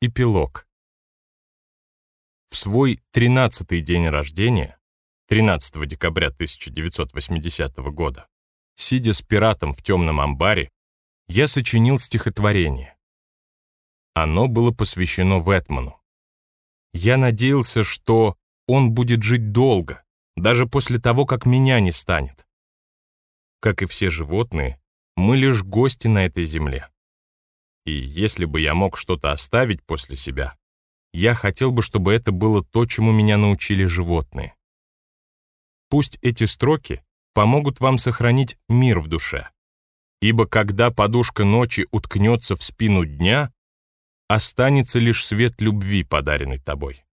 Эпилог. В свой 13-й день рождения, 13 декабря 1980 года, сидя с пиратом в темном амбаре, я сочинил стихотворение. Оно было посвящено Вэтману. Я надеялся, что он будет жить долго, даже после того, как меня не станет. Как и все животные, мы лишь гости на этой земле. И если бы я мог что-то оставить после себя, я хотел бы, чтобы это было то, чему меня научили животные. Пусть эти строки помогут вам сохранить мир в душе. Ибо когда подушка ночи уткнется в спину дня, останется лишь свет любви, подаренный тобой.